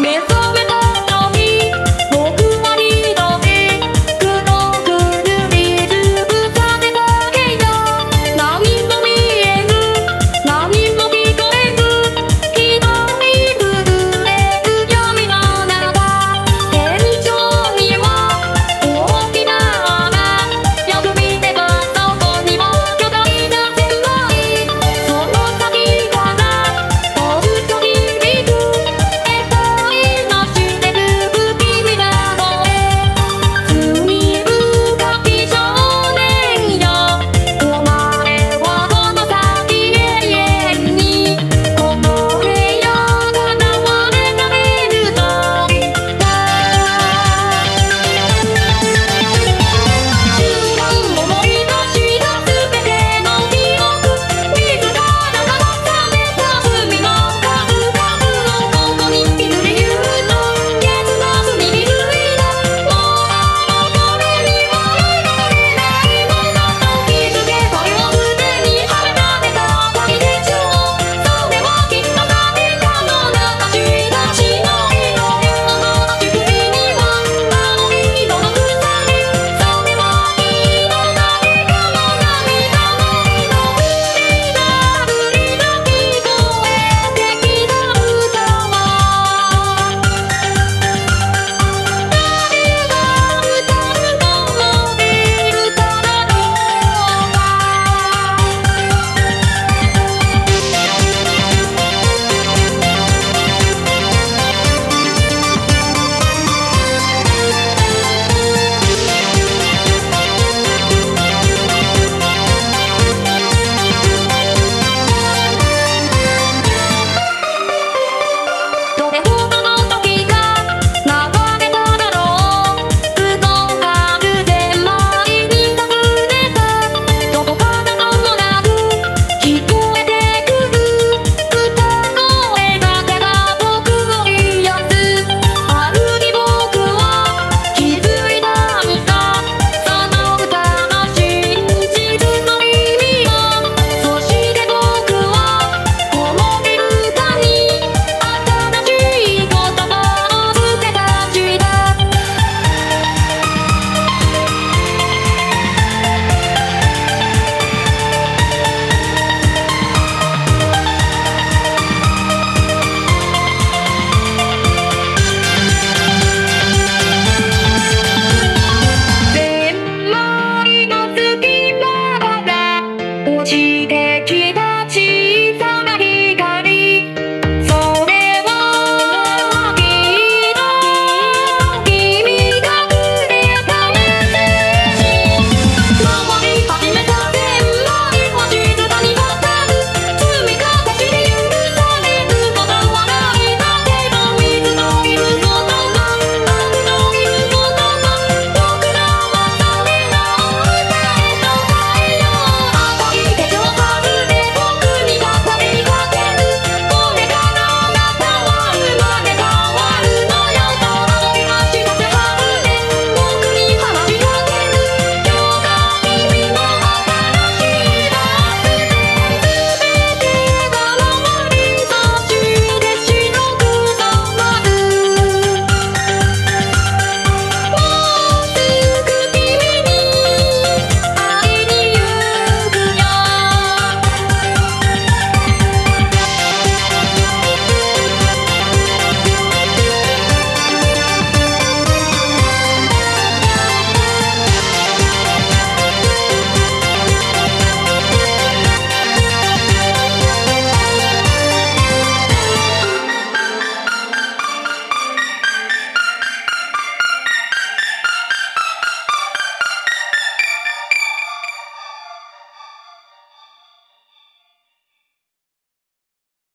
Me